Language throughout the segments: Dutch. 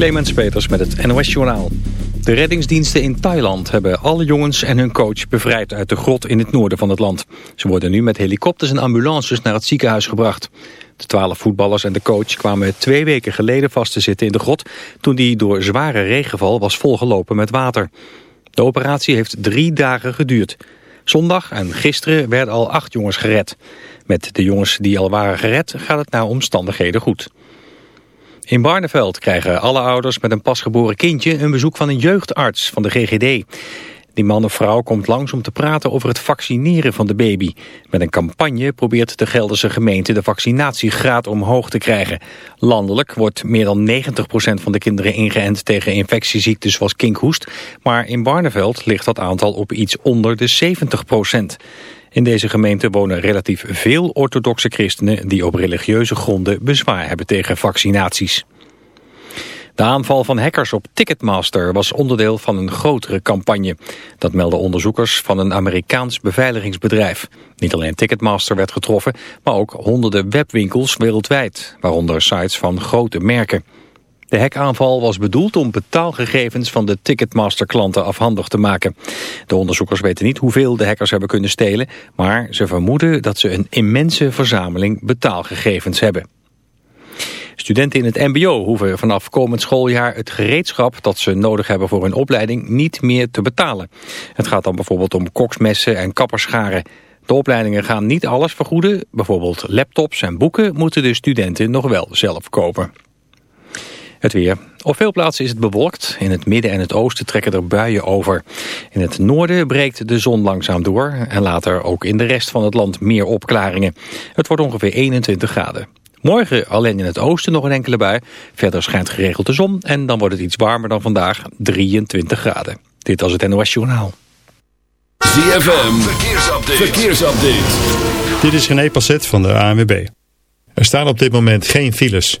Clemens Peters met het NOS Journaal. De reddingsdiensten in Thailand hebben alle jongens en hun coach bevrijd uit de grot in het noorden van het land. Ze worden nu met helikopters en ambulances naar het ziekenhuis gebracht. De twaalf voetballers en de coach kwamen twee weken geleden vast te zitten in de grot... toen die door zware regenval was volgelopen met water. De operatie heeft drie dagen geduurd. Zondag en gisteren werden al acht jongens gered. Met de jongens die al waren gered gaat het naar omstandigheden goed. In Barneveld krijgen alle ouders met een pasgeboren kindje een bezoek van een jeugdarts van de GGD. Die man of vrouw komt langs om te praten over het vaccineren van de baby. Met een campagne probeert de Gelderse gemeente de vaccinatiegraad omhoog te krijgen. Landelijk wordt meer dan 90% van de kinderen ingeënt tegen infectieziektes zoals kinkhoest. Maar in Barneveld ligt dat aantal op iets onder de 70%. In deze gemeente wonen relatief veel orthodoxe christenen die op religieuze gronden bezwaar hebben tegen vaccinaties. De aanval van hackers op Ticketmaster was onderdeel van een grotere campagne. Dat melden onderzoekers van een Amerikaans beveiligingsbedrijf. Niet alleen Ticketmaster werd getroffen, maar ook honderden webwinkels wereldwijd, waaronder sites van grote merken. De hackaanval was bedoeld om betaalgegevens van de Ticketmaster-klanten afhandig te maken. De onderzoekers weten niet hoeveel de hackers hebben kunnen stelen, maar ze vermoeden dat ze een immense verzameling betaalgegevens hebben. Studenten in het mbo hoeven vanaf komend schooljaar het gereedschap dat ze nodig hebben voor hun opleiding niet meer te betalen. Het gaat dan bijvoorbeeld om koksmessen en kapperscharen. De opleidingen gaan niet alles vergoeden, bijvoorbeeld laptops en boeken moeten de studenten nog wel zelf kopen. Het weer. Op veel plaatsen is het bewolkt. In het midden en het oosten trekken er buien over. In het noorden breekt de zon langzaam door. En later ook in de rest van het land meer opklaringen. Het wordt ongeveer 21 graden. Morgen alleen in het oosten nog een enkele bui. Verder schijnt geregeld de zon. En dan wordt het iets warmer dan vandaag. 23 graden. Dit was het NOS Journaal. ZFM. Verkeersupdate. Verkeersupdate. Dit is René Passet van de ANWB. Er staan op dit moment geen files.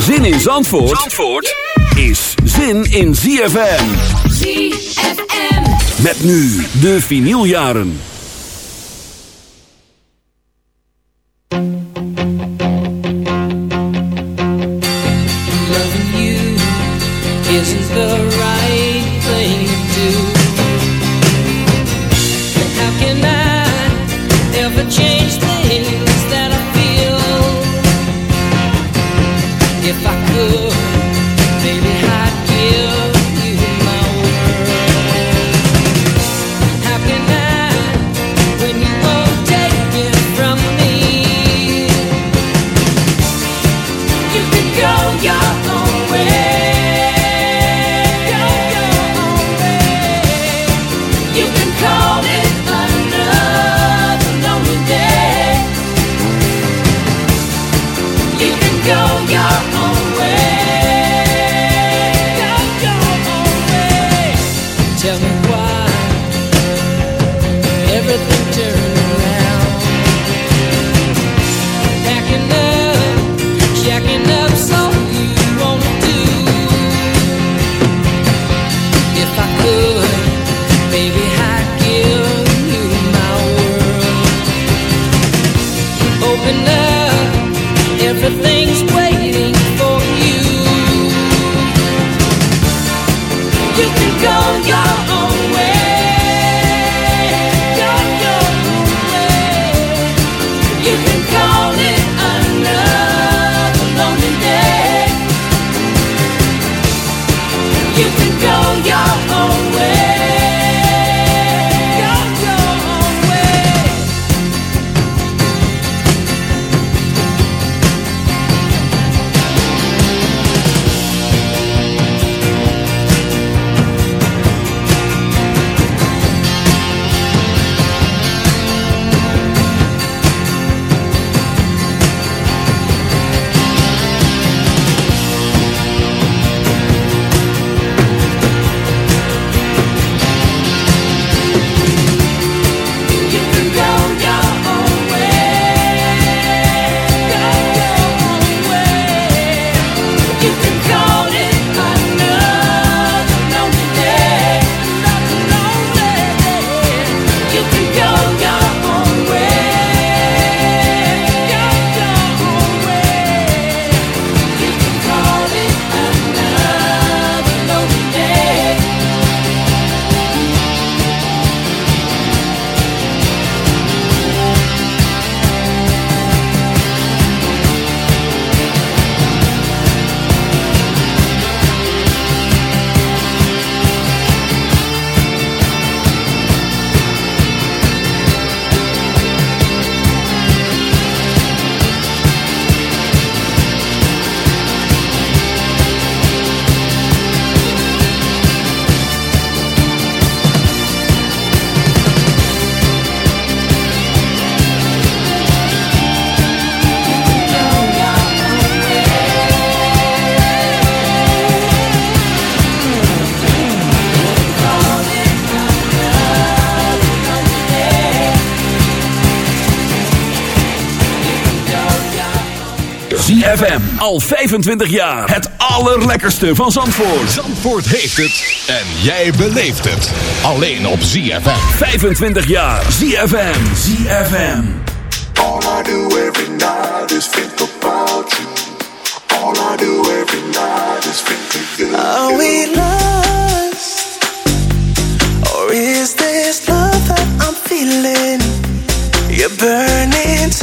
Zin in Zandvoort, Zandvoort is zin in ZFM. ZFM. Met nu de vinyljaren. Loving you isn't the Al 25 jaar. Het allerlekkerste van Zandvoort. Zandvoort heeft het en jij beleeft het. Alleen op ZFM. 25 jaar. ZFM. ZFM. All I do every night is think about you. All I do every night is think of you. Are we lost? Or is this love that I'm feeling? Your burning is